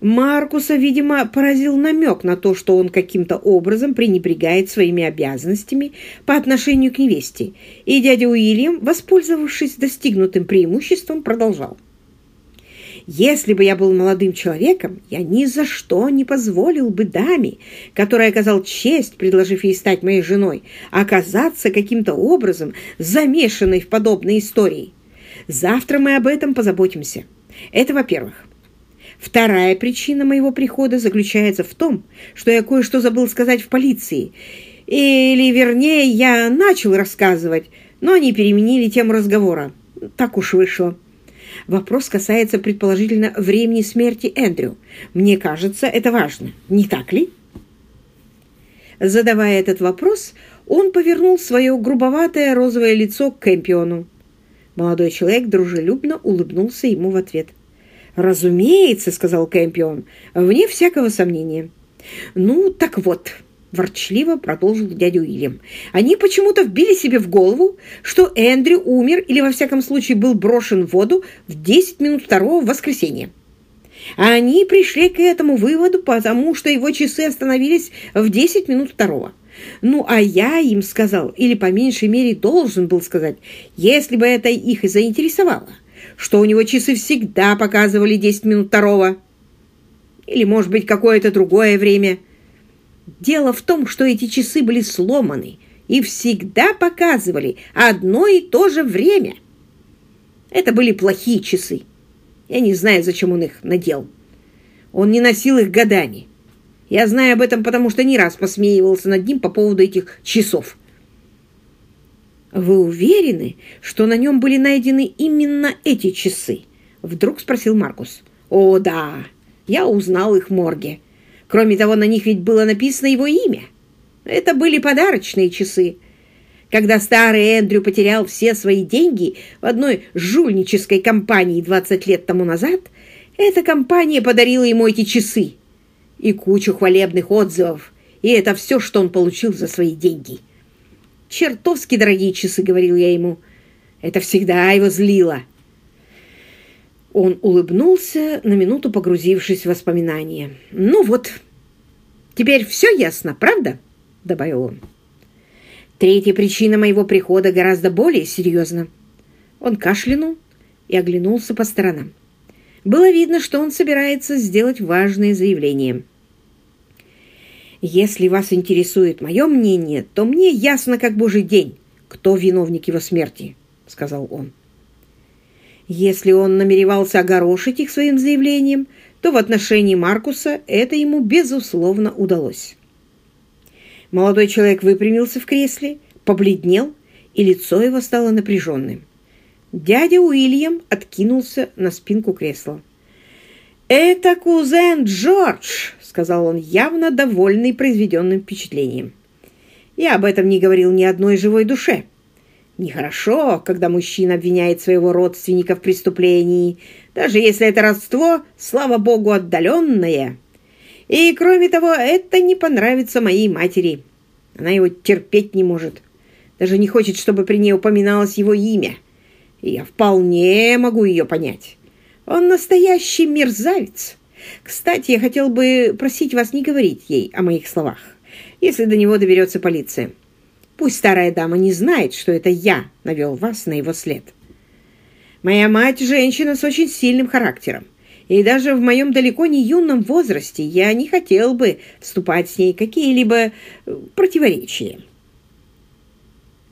Маркуса, видимо, поразил намек на то, что он каким-то образом пренебрегает своими обязанностями по отношению к невесте, и дядя Уильям, воспользовавшись достигнутым преимуществом, продолжал. Если бы я был молодым человеком, я ни за что не позволил бы даме, которая оказал честь, предложив ей стать моей женой, оказаться каким-то образом замешанной в подобной истории. Завтра мы об этом позаботимся. Это во-первых. Вторая причина моего прихода заключается в том, что я кое-что забыл сказать в полиции. Или, вернее, я начал рассказывать, но они переменили тему разговора. Так уж вышло. Вопрос касается, предположительно, времени смерти Эндрю. Мне кажется, это важно. Не так ли? Задавая этот вопрос, он повернул свое грубоватое розовое лицо к Кэмпиону. Молодой человек дружелюбно улыбнулся ему в ответ. «Разумеется», — сказал Кэмпион, — «вне всякого сомнения». «Ну, так вот», — ворчливо продолжил дядя Уильям. «Они почему-то вбили себе в голову, что Эндрю умер или, во всяком случае, был брошен в воду в 10 минут второго в воскресенье. А они пришли к этому выводу, потому что его часы остановились в 10 минут второго. Ну, а я им сказал, или по меньшей мере должен был сказать, если бы это их и заинтересовало, что у него часы всегда показывали 10 минут второго. Или, может быть, какое-то другое время – Дело в том, что эти часы были сломаны и всегда показывали одно и то же время. Это были плохие часы. Я не знаю, зачем он их надел. Он не носил их годами. Я знаю об этом, потому что не раз посмеивался над ним по поводу этих часов. «Вы уверены, что на нем были найдены именно эти часы?» Вдруг спросил Маркус. «О, да, я узнал их в морге. Кроме того, на них ведь было написано его имя. Это были подарочные часы. Когда старый Эндрю потерял все свои деньги в одной жульнической компании 20 лет тому назад, эта компания подарила ему эти часы и кучу хвалебных отзывов, и это все, что он получил за свои деньги. «Чертовски дорогие часы», — говорил я ему. Это всегда его злило. Он улыбнулся, на минуту погрузившись в воспоминания. «Ну вот, теперь все ясно, правда?» — добавил он. «Третья причина моего прихода гораздо более серьезна». Он кашлянул и оглянулся по сторонам. Было видно, что он собирается сделать важное заявление. «Если вас интересует мое мнение, то мне ясно как божий день, кто виновник его смерти», — сказал он. Если он намеревался огорошить их своим заявлением, то в отношении Маркуса это ему, безусловно, удалось. Молодой человек выпрямился в кресле, побледнел, и лицо его стало напряженным. Дядя Уильям откинулся на спинку кресла. «Это кузен Джордж!» — сказал он, явно довольный произведенным впечатлением. «Я об этом не говорил ни одной живой душе. Нехорошо, когда мужчина обвиняет своего родственника в преступлении, даже если это родство, слава богу, отдаленное. И, кроме того, это не понравится моей матери. Она его терпеть не может. Даже не хочет, чтобы при ней упоминалось его имя. И я вполне могу ее понять. Он настоящий мерзавец. Кстати, я хотел бы просить вас не говорить ей о моих словах, если до него доберется полиция. Пусть старая дама не знает, что это я навел вас на его след. Моя мать – женщина с очень сильным характером, и даже в моем далеко не юном возрасте я не хотел бы вступать с ней какие-либо э, противоречия.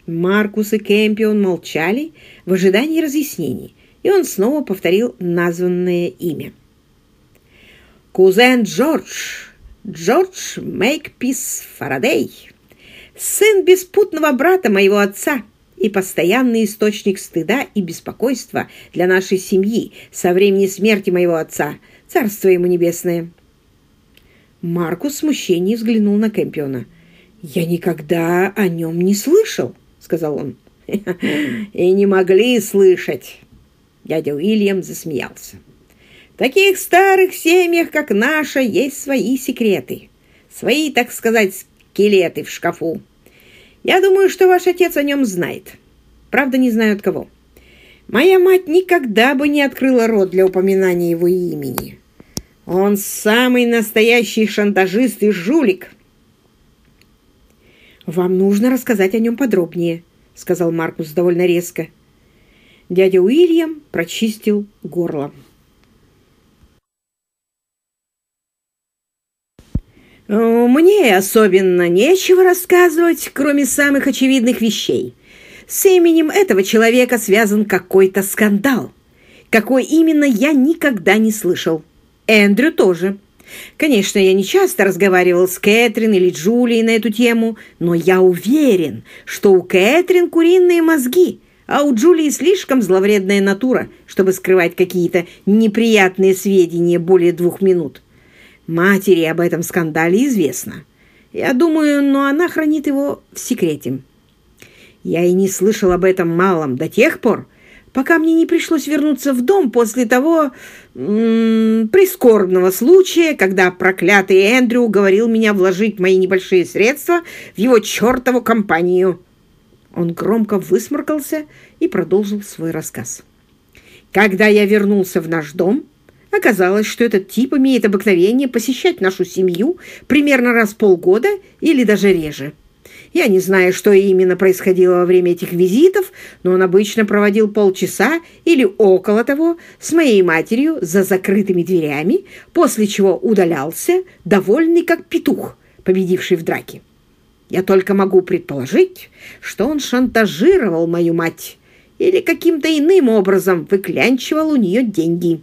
Маркус и Кэмпион молчали в ожидании разъяснений, и он снова повторил названное имя. «Кузен Джордж, Джордж Мейкпис Фарадей» сын беспутного брата моего отца и постоянный источник стыда и беспокойства для нашей семьи со времени смерти моего отца, царство ему небесное». Маркус в смущении взглянул на Кэмпиона. «Я никогда о нем не слышал», — сказал он. «И не могли слышать», — дядя Уильям засмеялся. «В таких старых семьях, как наша, есть свои секреты, свои, так сказать, скелеты в шкафу. Я думаю, что ваш отец о нем знает. Правда, не знаю от кого. Моя мать никогда бы не открыла рот для упоминания его имени. Он самый настоящий шантажист и жулик. «Вам нужно рассказать о нем подробнее», — сказал Маркус довольно резко. Дядя Уильям прочистил горло. «Мне особенно нечего рассказывать, кроме самых очевидных вещей. С именем этого человека связан какой-то скандал. Какой именно, я никогда не слышал. Эндрю тоже. Конечно, я не часто разговаривал с Кэтрин или Джулией на эту тему, но я уверен, что у Кэтрин куриные мозги, а у Джулии слишком зловредная натура, чтобы скрывать какие-то неприятные сведения более двух минут. Матери об этом скандале известно. Я думаю, но она хранит его в секрете. Я и не слышал об этом малом до тех пор, пока мне не пришлось вернуться в дом после того прискорбного случая, когда проклятый Эндрю уговорил меня вложить мои небольшие средства в его чертову компанию. Он громко высморкался и продолжил свой рассказ. Когда я вернулся в наш дом, Оказалось, что этот тип имеет обыкновение посещать нашу семью примерно раз в полгода или даже реже. Я не знаю, что именно происходило во время этих визитов, но он обычно проводил полчаса или около того с моей матерью за закрытыми дверями, после чего удалялся, довольный как петух, победивший в драке. Я только могу предположить, что он шантажировал мою мать или каким-то иным образом выклянчивал у нее деньги.